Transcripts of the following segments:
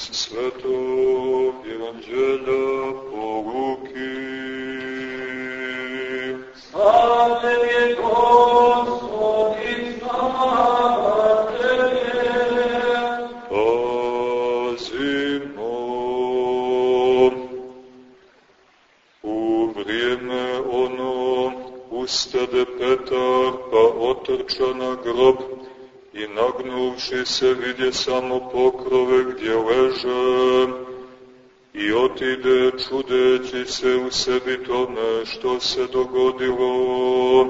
Svetog Evanđelja po Luki. Slava je Gospod i slava Tebe. Pazimo. U vrijeme ono ustade Petar pa otrča na grob i nagnuvši se vidje samo pokrove otide čudeći se u sebi tome što se dogodilo.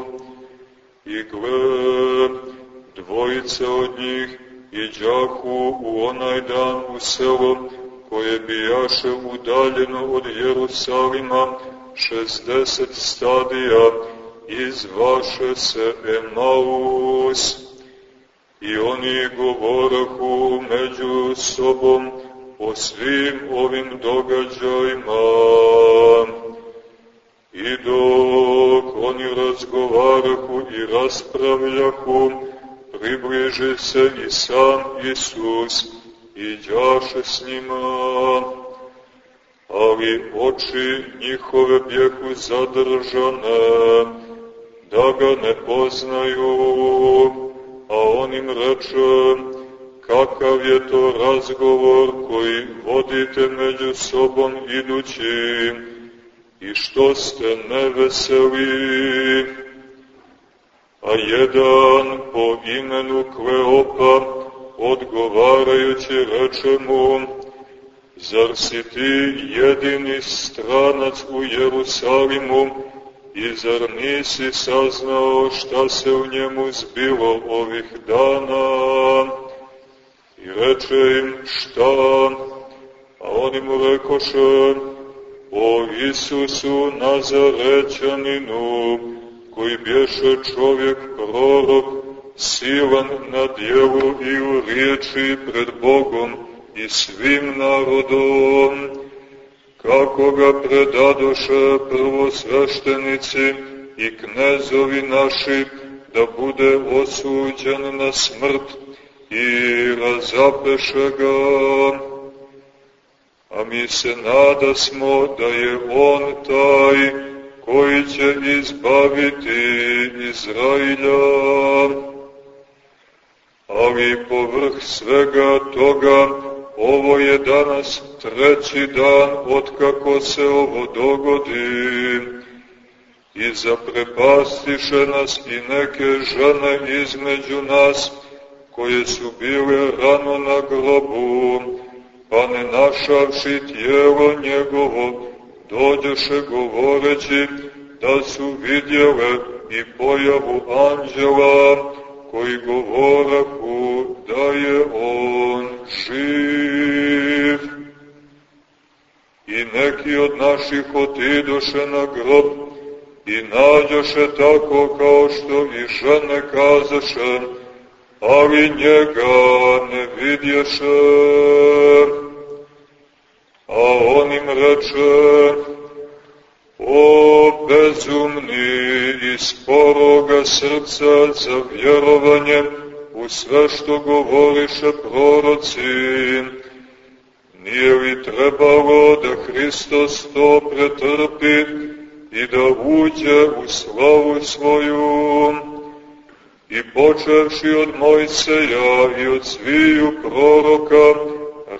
I gle dvojice od njih i džahu u onaj dan u selo koje bijaše udaljeno od Jerusalima 60 stadija izvaše se Emaus. I oni govorahu među sobom svim ovim događajima. I dok oni razgovarahu i raspravljahu, približi se i sam Isus i đaše s njima. Ali oči njihove bjehu zadržane, da ga ne poznaju a on im reče, kakav je to razgovor koji vodite među sobom idući i što ste neveseli. A jedan po imenu Kleopa odgovarajući reče mu, zar si ti jedini stranac u Jerusalimu, I zar nisi saznao šta se u njemu zbilo ovih dana? I reče im šta? A oni mu rekoše, o Isusu Nazarećaninu, koji bješe čovjek prorok, silan na djelu i u riječi pred Bogom i svim narodom, kako ga predadoše prvosveštenici i knezovi naši, da bude osuđen na smrt i razapeše ga. A mi se nada smo da je on taj koji će izbaviti Izrailja. Ali povrh svega toga Ovo je danas treći dan od kako se ovo dogodi i zaprepastiše nas i neke žene između nas koje su bile rano na grobu, pa ne našavši tijelo njegovo, dođeše govoreći da su vidjele i pojavu anđela koji govorahu da je on živ. I neki od naših otidoše na grob i nađoše tako kao što i žene kazaše, ali njega ne vidješe. A on im reče, o bezumni i sporoga srca za vjerovanje u sve što govoriše proroci, nije li trebalo da Hristos to pretrpi i da uđe u slavu svoju, i počevši od Mojseja i od sviju proroka,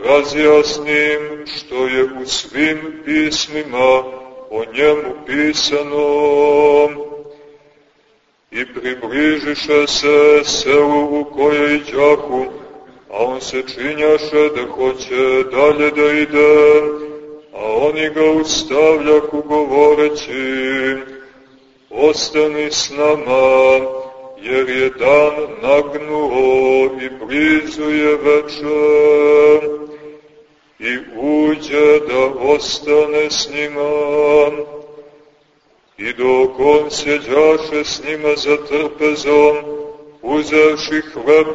razjasnim što je u svim pismima o njemu pisano. I približiše se selu u kojoj džahu, a on se činjaše da hoće dalje da ide, a oni ga ustavljaku govoreći, ostani s nama, jer je dan nagnuo i blizu je večer i uđe da ostane s njima. I dok on sjeđaše s njima za trpezom, uzevši hleb,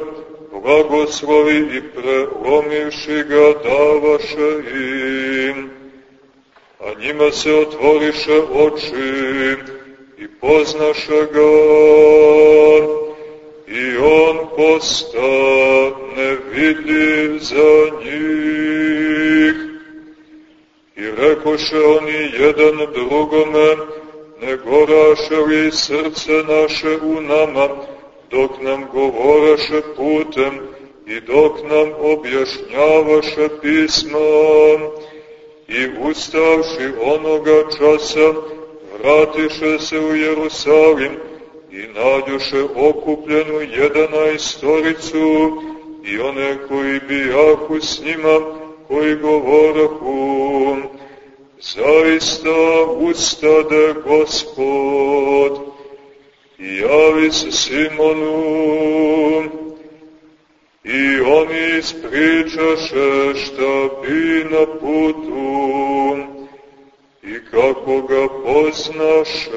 blagoslovi i prelomivši ga davaše im. A njima se otvoriše oči i poznaše ga i on postane vidljiv za njih. rekoše oni jedan drugome, ne goraše li srce naše u nama, dok nam govoraše putem i dok nam objašnjavaše pismom. I ustavši onoga časa, vratiše se u Jerusalim i nađoše okupljenu jedanaistoricu i one koji bijahu s njima, koji govorahu, zaista ustade Gospod. I javi se Simonu. I oni ispričaše šta bi na putu i kako ga poznaše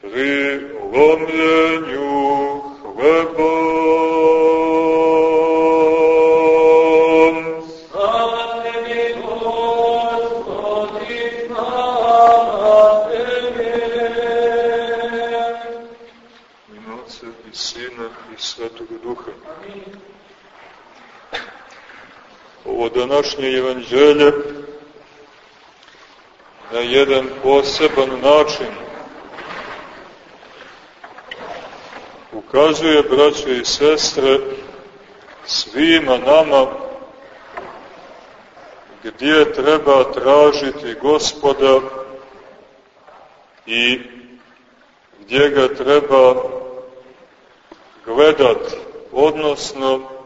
pri lomljenju hleba. Današnje evanđelje na jedan poseban način. Ukazuje, braćo i sestre, svima nama gdje treba tražiti gospoda i gdje ga treba gledati, odnosno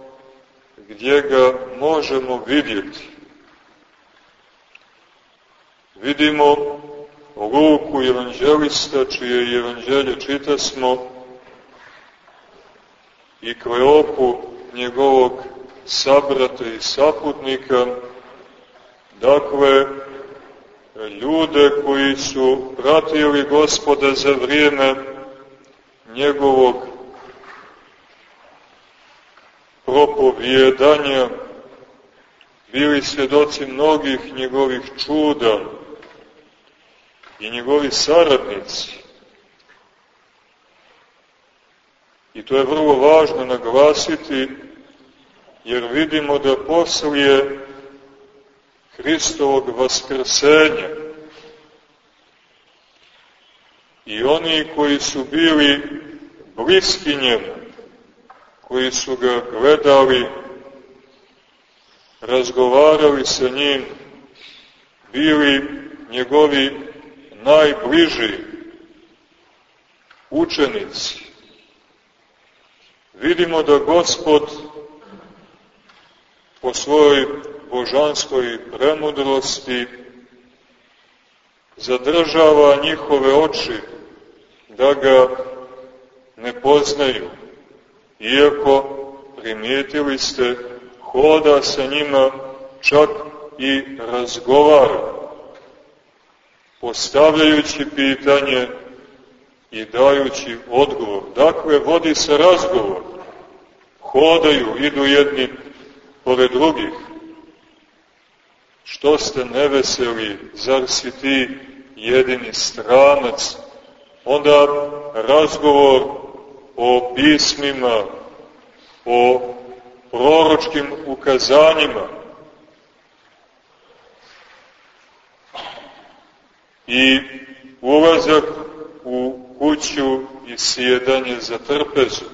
gdje ga možemo vidjeti. Vidimo Luku evanđelista, čije evanđelje čita smo, i Kleopu njegovog sabrata i saputnika, dakle, ljude koji su pratili gospoda za vrijeme njegovog propovjedanja, bili svjedoci mnogih njegovih čuda i njegovi saradnici. I to je vrlo važno naglasiti, jer vidimo da poslije Hristovog vaskrsenja i oni koji su bili bliski njemu, koji su ga gledali, razgovarali sa njim, bili njegovi najbliži učenici. Vidimo da Gospod po svojoj božanskoj premudrosti zadržava njihove oči da ga ne poznaju iako primijetili ste hoda sa njima čak i razgovara, postavljajući pitanje i dajući odgovor. Dakle, vodi se razgovor, hodaju, idu jedni pored drugih. Što ste neveseli, zar si ti jedini stranac? Onda razgovor o pismima, o proročkim ukazanjima. I ulazak u kuću i sjedanje za trpezu.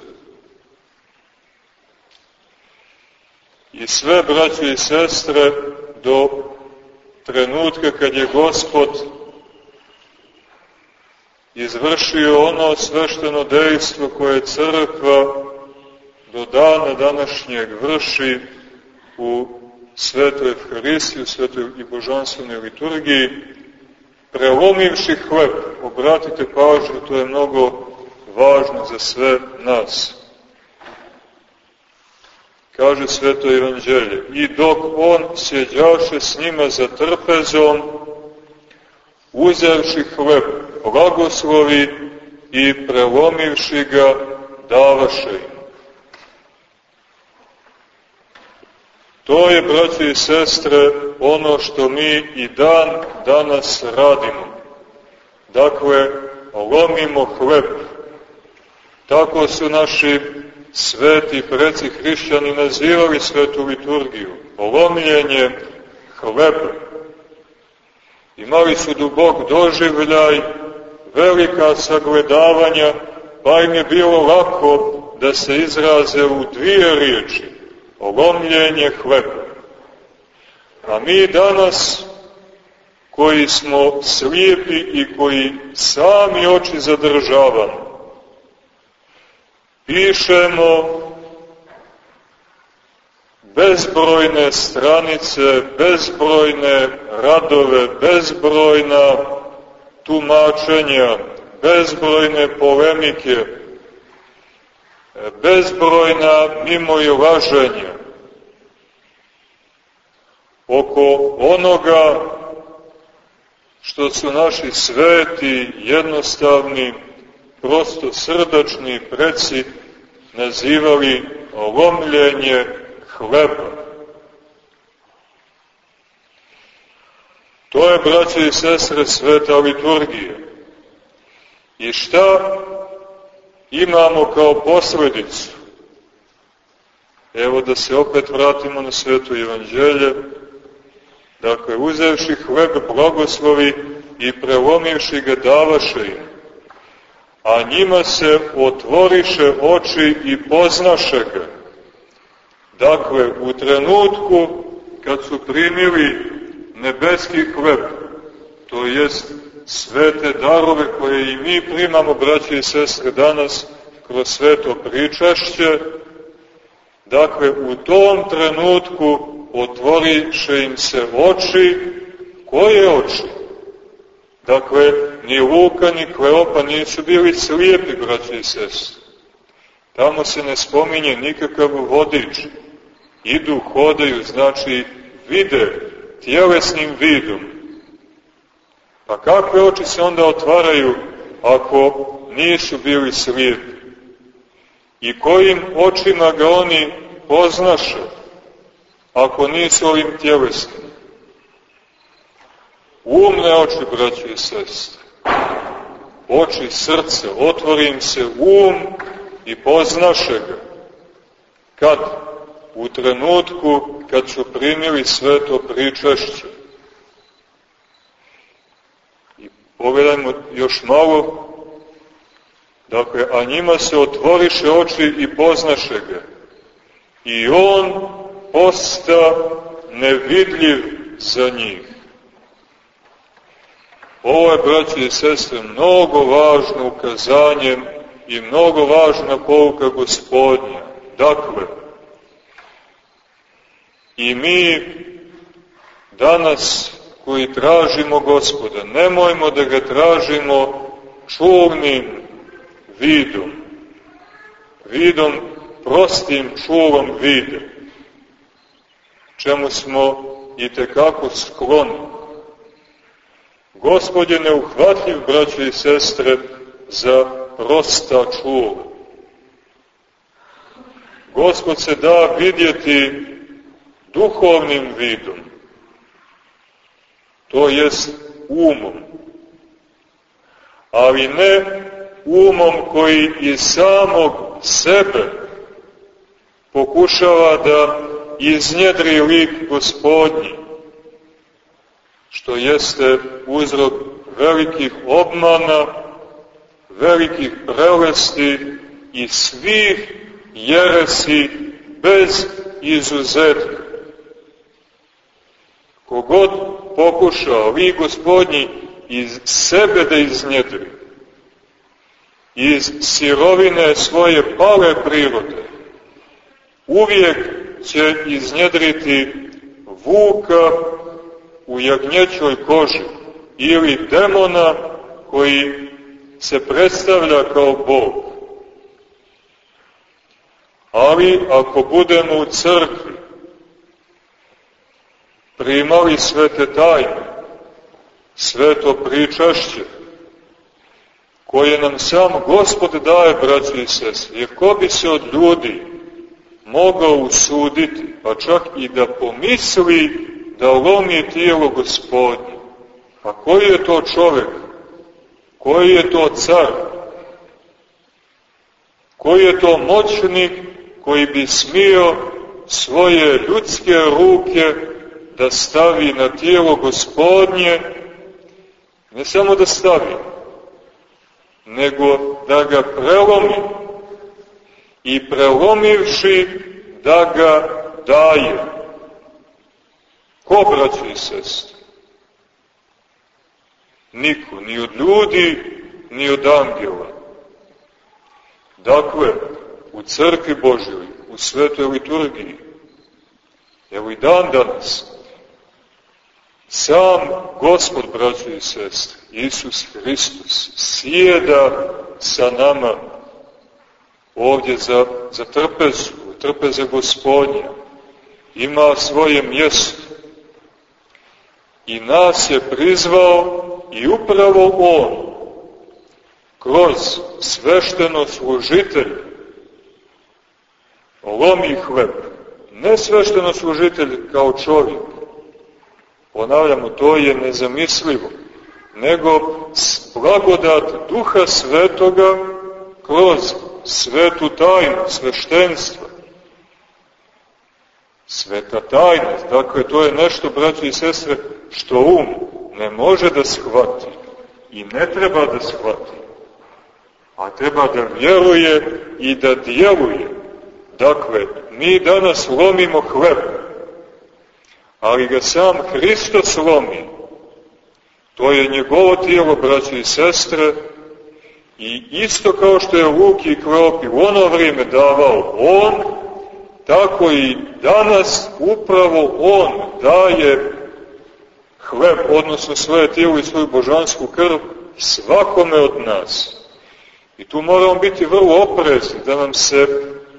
I sve, braće i sestre, do trenutka kad je Gospod izvršio ono svešteno dejstvo koje crkva do dana današnjeg vrši u svetoj Evharistiji, u svetoj i božanstvenoj liturgiji, prelomivši hleb, obratite pažnju, to je mnogo važno za sve nas. Kaže sveto evanđelje, i dok on sjeđaše s njima za trpezom, uzevši hleb, blagoslovi i prelomivši ga davaše im. To je, braći i sestre, ono što mi i dan danas radimo. Dakle, lomimo hleb. Tako su naši sveti preci hrišćani nazivali svetu liturgiju, lomljenje hleba. Imali su dubok doživljaj, velika sagledavanja, pa im je bilo lako da se izraze u dvije riječi, lomljenje hleba. A mi danas, koji smo slijepi i koji sami oči zadržavamo, pišemo bezbrojne stranice, bezbrojne radove, bezbrojna tumačenja, bezbrojne polemike, bezbrojna mimo i laženja oko onoga što su naši sveti, jednostavni, prosto srdačni preci nazivali lomljenje hleba. To je, braće i sestre, sveta liturgija. I šta imamo kao posledicu? Evo da se opet vratimo na sveto evanđelje. Dakle, uzevši hleb blagoslovi i prelomivši ga davaše im. A njima se otvoriše oči i poznaše ga. Dakle, u trenutku kad su primili nebeski hleb, to jest svete darove koje i mi primamo, braće i sestre, danas kroz sveto pričašće, dakle, u tom trenutku otvoriše im se oči, koje oči? Dakle, ni Luka, ni Kleopa nisu bili slijepi, braće i sestre. Tamo se ne spominje nikakav vodič. Idu, hodaju, znači vide tjelesnim vidom, Pa kakve oči se onda otvaraju ako nisu bili slijepi? I kojim očima ga oni poznaše ako nisu ovim tjelesnim? Umne oči, braći i sestre. Oči srce, otvori im se um i poznaše ga. Kad? U trenutku kad su primili sveto pričašće Pogledajmo još malo. Dakle, a njima se otvoriše oči i poznaše ga. I on posta nevidljiv za njih. Ovo je, braći i sestre, mnogo važno ukazanje i mnogo važna pouka gospodnja. Dakle, i mi danas koji tražimo gospoda, nemojmo da ga tražimo čuvnim vidom, vidom prostim čuvom vide, čemu smo i tekako skloni. Gospod je neuhvatljiv, braće i sestre, za prosta čuva. Gospod se da vidjeti duhovnim vidom, to jest umom. Ali ne umom koji iz samog sebe pokušava da iznjedri lik gospodnji, što jeste uzrok velikih obmana, velikih prelesti i svih jeresi bez izuzetka. Kogod pokušao, vi gospodnji, iz sebe da iznjedri, iz sirovine svoje pale prirode, uvijek će iznjedriti vuka u jagnjećoj koži ili demona koji se predstavlja kao Bog. Ali ako budemo u crkvi, primali svete tajne, sveto pričašće, koje nam sam Gospod daje, braći i sestri, jer ko bi se od ljudi mogao usuditi, pa čak i da pomisli da lomi tijelo gospodnje. A koji je to čovek? Koji je to car? Koji je to moćnik koji bi smio svoje ljudske ruke da stavi na tijelo gospodnje, ne samo da stavi, nego da ga prelomi i prelomivši da ga daje. Ko, braći i sestri? Niko, ni od ljudi, ni od angela. Dakle, u crkvi Božoj, u svetoj liturgiji, evo i dan danas, sam Gospod, braći i sestri, Isus Hristos, sjeda sa nama ovdje za, za trpezu, trpeze gospodnja, ima svoje mjesto. I nas je prizvao i upravo On, kroz svešteno služitelj, lomi hleb, ne svešteno služitelj kao čovjek, ponavljamo, to je nezamislivo, nego blagodat Duha Svetoga kroz svetu tajnu, sveštenstva. Sveta tajna, dakle, to je nešto, braći i sestre, što um ne može da shvati i ne treba da shvati, a treba da vjeruje i da djeluje. Dakle, mi danas lomimo hleb, ali ga sam Hristos lomi. To je njegovo tijelo, braći i sestre, i isto kao što je Luki i Kleopi u ono vrijeme davao on, tako i danas upravo on daje hleb, odnosno svoje tijelo i svoju božansku krv svakome od nas. I tu moramo biti vrlo oprezni da nam se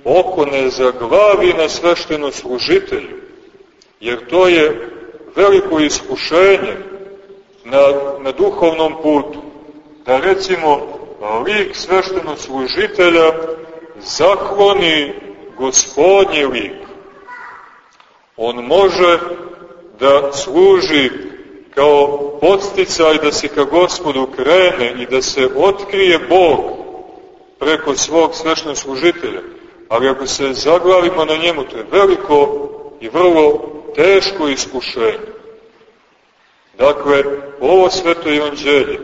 oko ne zaglavi na svešteno služitelju, jer to je veliko iskušenje na, na duhovnom putu, da recimo lik svešteno služitelja zakloni gospodnji lik. On može da služi kao podsticaj da se ka gospodu krene i da se otkrije Bog preko svog svešnog služitelja. Ali ako se zaglavimo na njemu, to je veliko i vrlo teško iskušenje. Dakle, ovo sveto evanđelje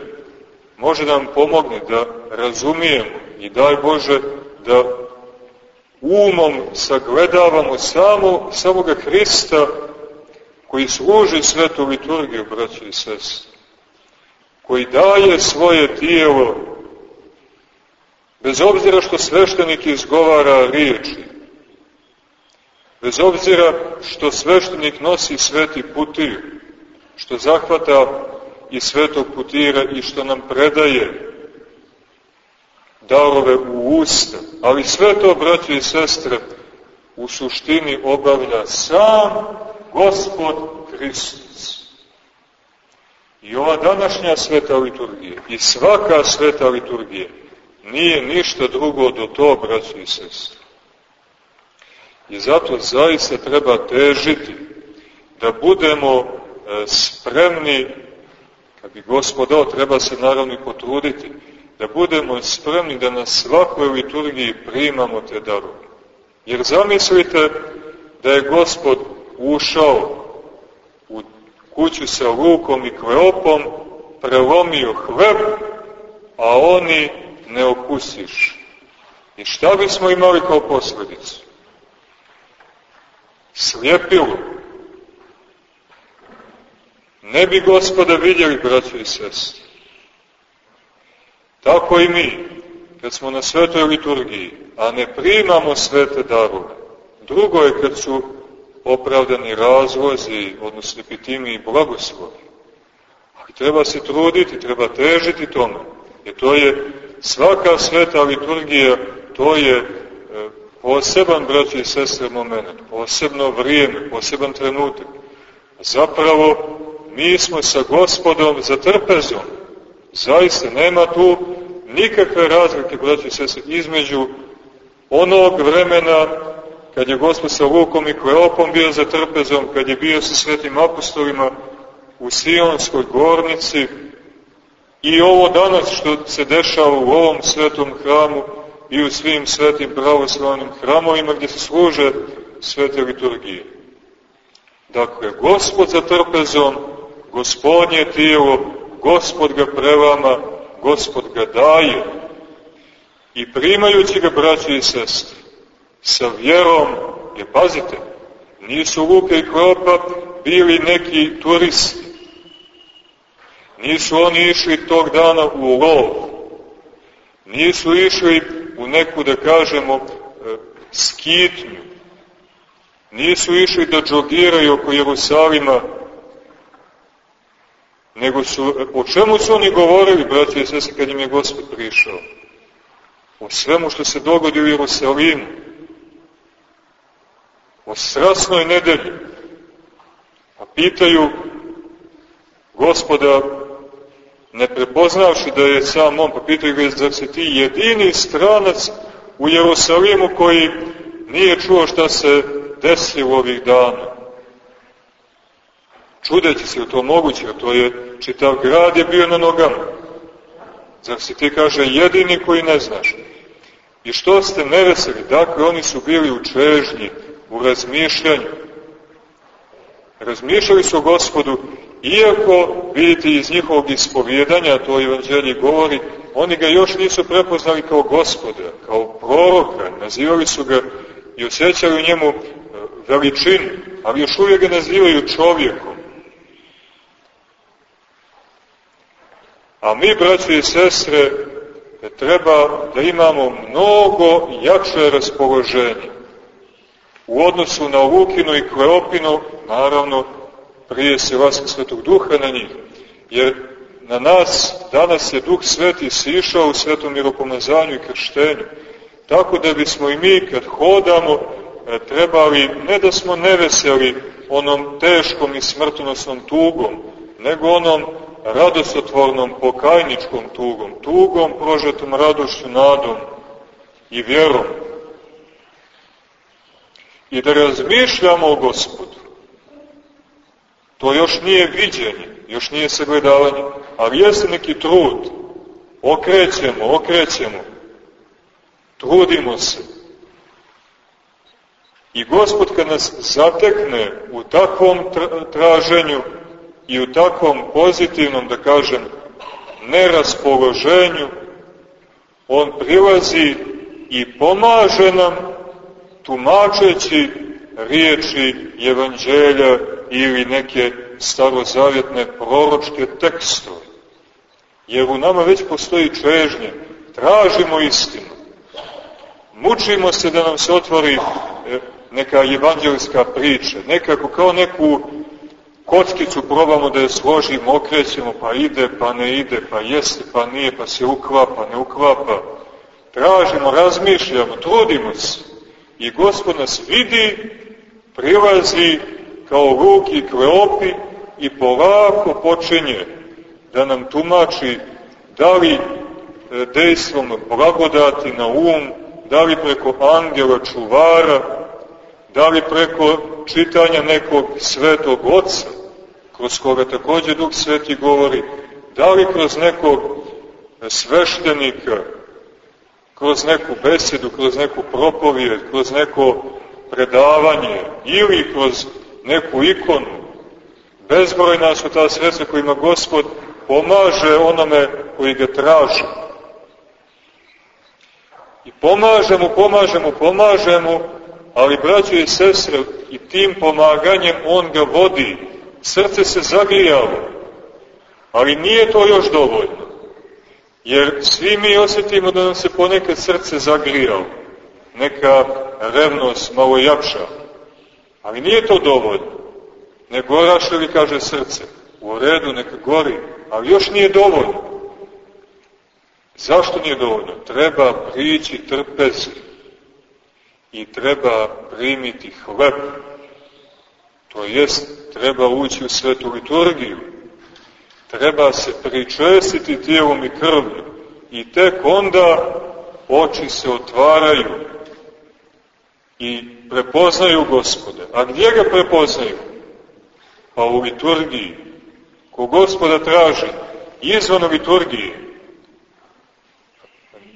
može da nam pomogne da razumijemo i daj Bože da umom sagledavamo samo, samoga Hrista koji služi svetu liturgiju, braći i sestri, koji daje svoje tijelo, bez obzira što sveštenik izgovara riječi, bez obzira što sveštenik nosi sveti putir, što zahvata i svetog putira i što nam predaje darove u usta, ali sve to, braći i sestre, u suštini obavlja sam Gospod Hristos. I ova današnja sveta liturgija i svaka sveta liturgija nije ništa drugo do to, braći i sestre. I zato zaista treba težiti da budemo e, spremni, kad bi Gospod dao, treba se naravno i potruditi, da budemo spremni da na svakoj liturgiji primamo te darove. Jer zamislite da je Gospod ušao u kuću sa Lukom i Kleopom, prelomio hleb, a oni ne okusiš. I šta bismo imali kao posledicu? Slijepilo. Ne bi gospoda vidjeli, braći i sestri. Tako i mi, kad smo na svetoj liturgiji, a ne primamo svete darove. Drugo je kad su opravdani razlozi, odnosno epitimi i blagoslovi. Ali treba se truditi, treba težiti tome. Jer to je svaka sveta liturgija, to je poseban, braći i sestre, moment, posebno vrijeme, poseban trenutak. Zapravo, mi smo sa gospodom za trpezom. Zaista, nema tu nikakve razlike, braći i sestre, između onog vremena kad je Gospod sa Lukom i Kleopom bio za trpezom, kad je bio sa svetim apostolima u Sionskoj gornici i ovo danas što se dešava u ovom svetom hramu, i u svim svetim pravoslavnim hramovima gdje se služe svete liturgije. Dakle, gospod za trpezom, gospodnje tijelo, gospod ga prevama, gospod ga daje. I primajući ga, braći i sestre, sa vjerom, je pazite, nisu Luka i Kropa bili neki turisti. Nisu oni išli tog dana u lov. Nisu išli u neku, da kažemo, e, skitnju. Nisu išli da džogiraju oko Jerusalima, nego su, o čemu su oni govorili, braći i sese, kad im je Gospod prišao? O svemu što se dogodi u Jerusalimu. O strasnoj nedelji. A pitaju gospoda, ne prepoznavši da je sam on, pa pitaju ga, zar se ti jedini stranac u Jerusalimu koji nije čuo šta se desilo ovih dana? Čudeći se, to moguće, to je, čitav grad je bio na nogama. Zar si ti, kaže, jedini koji ne znaš? I što ste neveseli? Dakle, oni su bili u čežnji, u razmišljanju. Razmišljali su o gospodu, iako, vidite, iz njihovog ispovjedanja, to evanđelje govori, oni ga još nisu prepoznali kao gospoda, kao proroka, nazivali su ga i osjećali u njemu e, veličinu, ali još uvijek ga nazivaju čovjekom. A mi, braći i sestre, treba da imamo mnogo jače raspoloženje u odnosu na Lukinu i Kleopinu, naravno, prije se vaska Svetog Duha na njih, jer na nas danas je Duh Sveti sišao u svetom miropomazanju i krštenju, tako da bismo i mi kad hodamo e, trebali, ne da smo neveseli onom teškom i smrtonosnom tugom, nego onom radosotvornom pokajničkom tugom, tugom prožetom radošću, nadom i vjerom. I da razmišljamo o gospodu. To još nije viđenje, još nije sagledavanje, ali jeste neki trud. Okrećemo, okrećemo. Trudimo se. I gospod kad nas zatekne u takvom traženju, i u takvom pozitivnom, da kažem, neraspoloženju, on prilazi i pomaže nam tumačeći riječi evanđelja ili neke starozavjetne proročke tekstove. Jer u nama već postoji čežnje, tražimo istinu. Mučimo se da nam se otvori e, neka evanđelska priča, nekako kao neku kockicu probamo da je složimo, okrećemo, pa ide, pa ne ide, pa jeste, pa nije, pa se uklapa, ne uklapa. Tražimo, razmišljamo, trudimo se. I Gospod nas vidi, prilazi kao ruki Kleopi i polako počinje da nam tumači da li e, dejstvom blagodati na um, da li preko angela čuvara, da li preko čitanja nekog svetog oca, kroz koga takođe Duh Sveti govori, da li kroz nekog sveštenika, kroz neku besedu, kroz neku propovijed, kroz neko predavanje ili kroz neku ikonu. Bezbrojna su ta sredstva kojima Gospod pomaže onome koji ga traži. I pomaže mu, pomaže mu, pomaže mu, ali braćo i sestre, i tim pomaganjem on ga vodi srce se zagrijalo, ali nije to još dovoljno. Jer svi mi osjetimo da nam se ponekad srce zagrijalo, neka revnost malo japša, ali nije to dovoljno. Ne goraše li, kaže srce, u redu neka gori, ali još nije dovoljno. Zašto nije dovoljno? Treba prići trpezi i treba primiti hleb To jest, treba ući u svetu liturgiju. Treba se pričestiti tijelom i krvlju. I tek onda oči se otvaraju i prepoznaju gospode. A gdje ga prepoznaju? Pa u liturgiji. Ko gospoda traži izvan liturgije,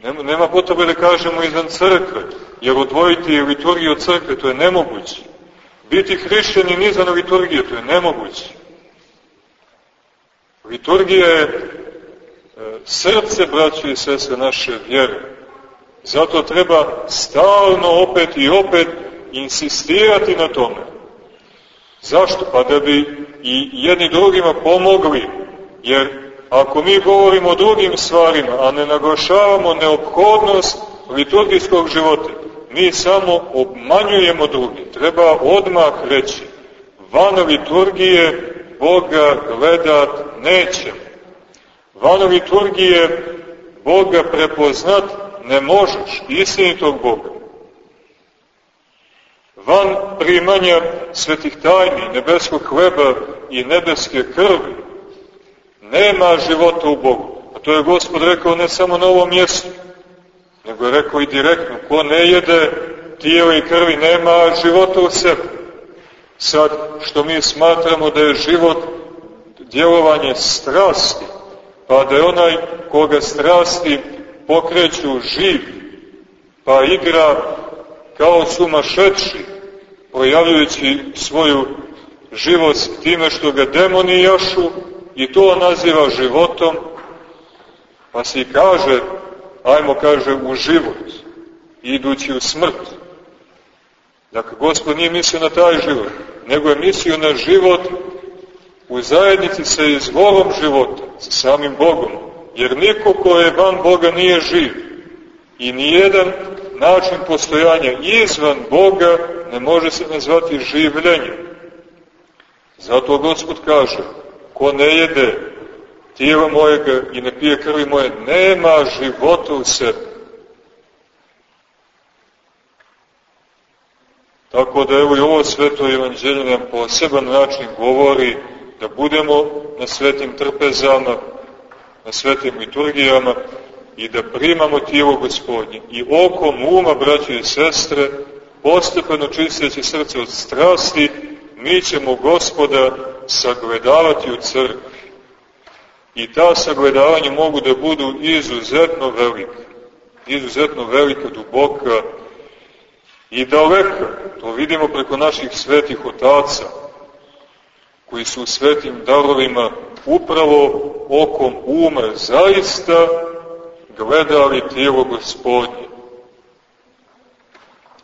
nema, nema potrebe da kažemo izvan crkve, jer odvojiti liturgiju od crkve, to je nemoguće. Biti hrišćanin izvan liturgije, to je nemoguće. Liturgija je e, srce, braće i sestre, naše vjere. Zato treba stalno opet i opet insistirati na tome. Zašto? Pa da bi i jedni drugima pomogli, jer ako mi govorimo o drugim stvarima, a ne naglašavamo neophodnost liturgijskog života, mi samo obmanjujemo drugi. Treba odmah reći, van liturgije Boga gledat nećemo. Van liturgije Boga prepoznat ne možeš, istinitog Boga. Van primanja svetih tajni, nebeskog hleba i nebeske krvi, nema života u Bogu. A to je Gospod rekao ne samo na ovom mjestu, nego je rekao i direktno, ko ne jede tijelo i krvi, nema života u sebi. Sad, što mi smatramo da je život djelovanje strasti, pa da je onaj koga strasti pokreću živ, pa igra kao sumašetši, projavljujući svoju živost time što ga demoni jašu i to naziva životom, pa se kaže, ajmo kaže, u život, idući u smrt. Dakle, Gospod nije mislio na taj život, nego je mislio na život u zajednici sa izvorom života, sa samim Bogom, jer niko ko je van Boga nije živ i nijedan način postojanja izvan Boga ne može se nazvati življenjem. Zato Gospod kaže, ko ne jede tijela mojega i ne pije krvi moje, nema života u sebi. Tako da evo i ovo sveto evanđelje nam poseban način govori da budemo na svetim trpezama, na svetim liturgijama i da primamo tijelo gospodnje. I okom uma, braće i sestre, postepeno čisteći srce od strasti, mi ćemo gospoda sagledavati u crkvi. I ta sagledavanja mogu da budu izuzetno velike, izuzetno velika, duboka i daleka. To vidimo preko naših svetih otaca, koji su svetim darovima upravo okom uma zaista gledali tijelo gospodnje.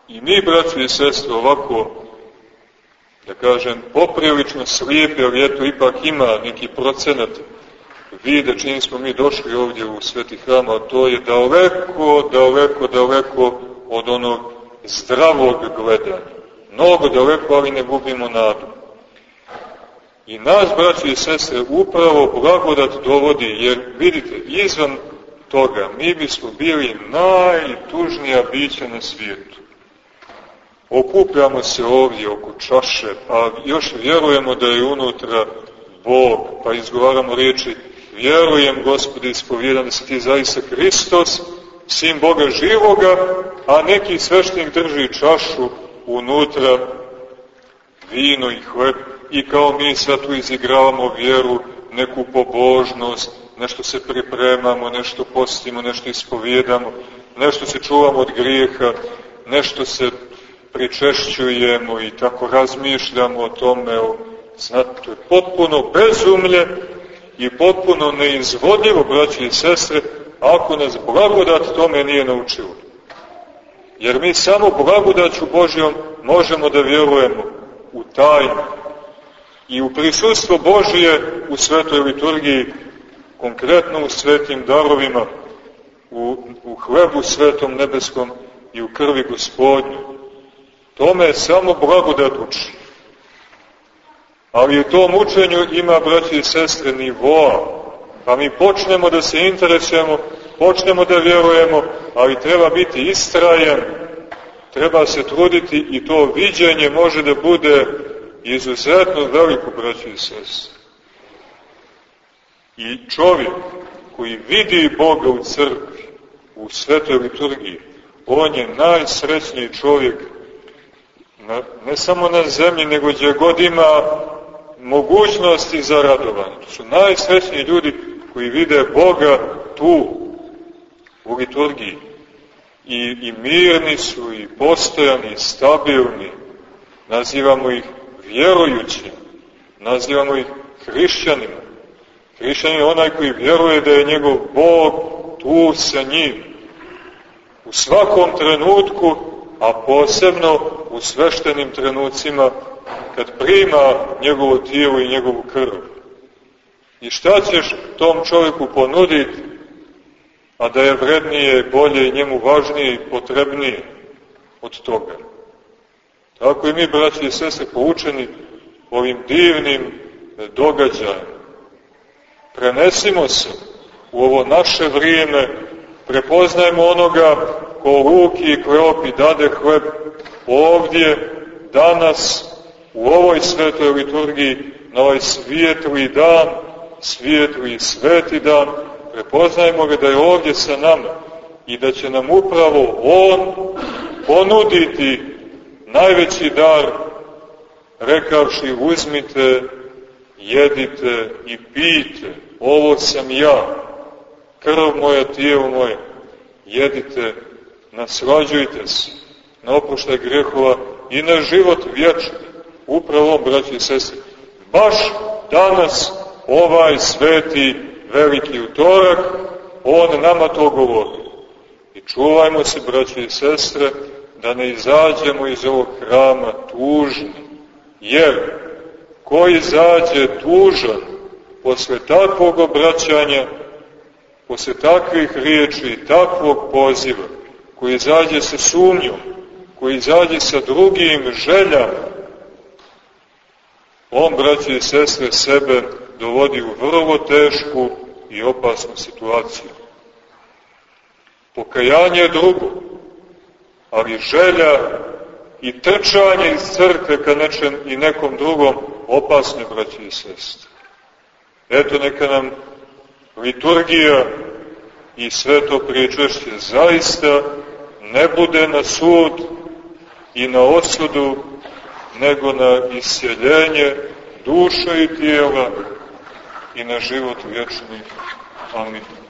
I mi, braći i sestre, ovako, da kažem, poprilično slijepi, ali eto, ipak ima neki procenat vide čim smo mi došli ovdje u sveti hram, to je daleko, daleko, daleko od onog zdravog gledanja. Mnogo daleko, ali ne gubimo nadu. I nas, braći i sestre, upravo blagodat dovodi, jer vidite, izvan toga mi bismo bili najtužnija bića na svijetu. Okupljamo se ovdje oko čaše, a još vjerujemo da je unutra Bog, pa izgovaramo riječi vjerujem, gospodi, ispovjedam da si ti zaista Hristos, sin Boga živoga, a neki sveštenik drži čašu unutra vino i hleb i kao mi sad tu izigravamo vjeru, neku pobožnost, nešto se pripremamo, nešto postimo, nešto ispovjedamo, nešto se čuvamo od grijeha, nešto se pričešćujemo i tako razmišljamo o tome, o, znate, to je potpuno bezumlje i potpuno neizvodljivo, braći i sestre, ako nas blagodat tome nije naučilo. Jer mi samo blagodaću Božjom možemo da vjerujemo u tajnu. I u prisustvo Božije u svetoj liturgiji, konkretno u svetim darovima, u, u hlebu svetom nebeskom i u krvi gospodnju. Tome samo blagodat uči. Ali u tom učenju ima, braći i sestre, nivoa. Pa mi počnemo da se interesujemo, počnemo da vjerujemo, ali treba biti istrajan, treba se truditi i to viđenje može da bude izuzetno veliko, braći i sestre. I čovjek koji vidi Boga u crkvi, u svetoj liturgiji, on je najsrećniji čovjek, na, ne samo na zemlji, nego gdje god ima mogućnosti za radovanje. To su najsrećniji ljudi koji vide Boga tu. u liturgiji. I, I mirni su, i postojani, i stabilni. Nazivamo ih vjerujućim, nazivamo ih hrišćanima. Hrišćanin je onaj koji vjeruje da je njegov Bog tu sa njim. U svakom trenutku, a posebno u sveštenim trenucima, kad prima njegovo tijelo i njegovu krv. I šta ćeš tom čovjeku ponuditi, a da je vrednije, bolje, njemu važnije i potrebnije od toga? Tako i mi, braći i sese, poučeni ovim divnim događajima. Prenesimo se u ovo naše vrijeme, prepoznajmo onoga ko ruki i kreopi dade hleb ovdje, danas, u ovoj svetoj liturgiji, na ovaj svijetli dan, svijetli i sveti dan, prepoznajmo ga da je ovdje sa nama i da će nam upravo On ponuditi najveći dar, rekavši uzmite, jedite i pijte, ovo sam ja, krv moja, tijelo moje, jedite, naslađujte se na oproštaj grehova i na život vječni. Upravo, braći i sestri, baš danas ovaj sveti veliki utorak, on nama to govori. I čuvajmo se, braći i sestre, da ne izađemo iz ovog hrama tužni, jer ko izađe tužan posle takvog obraćanja, posle takvih riječi, takvog poziva, koji izađe sa sumnjom, koji izađe sa drugim željama, on, braći i sestre, sebe dovodi u vrlo tešku i opasnu situaciju. Pokajanje je drugo, ali želja i trčanje iz crkve ka nečem i nekom drugom opasne, braći i sestre. Eto neka nam liturgija i sve to priječešće zaista ne bude na sud i na osudu nego na isjeljenje duše i tijela i na život vječni. Amin.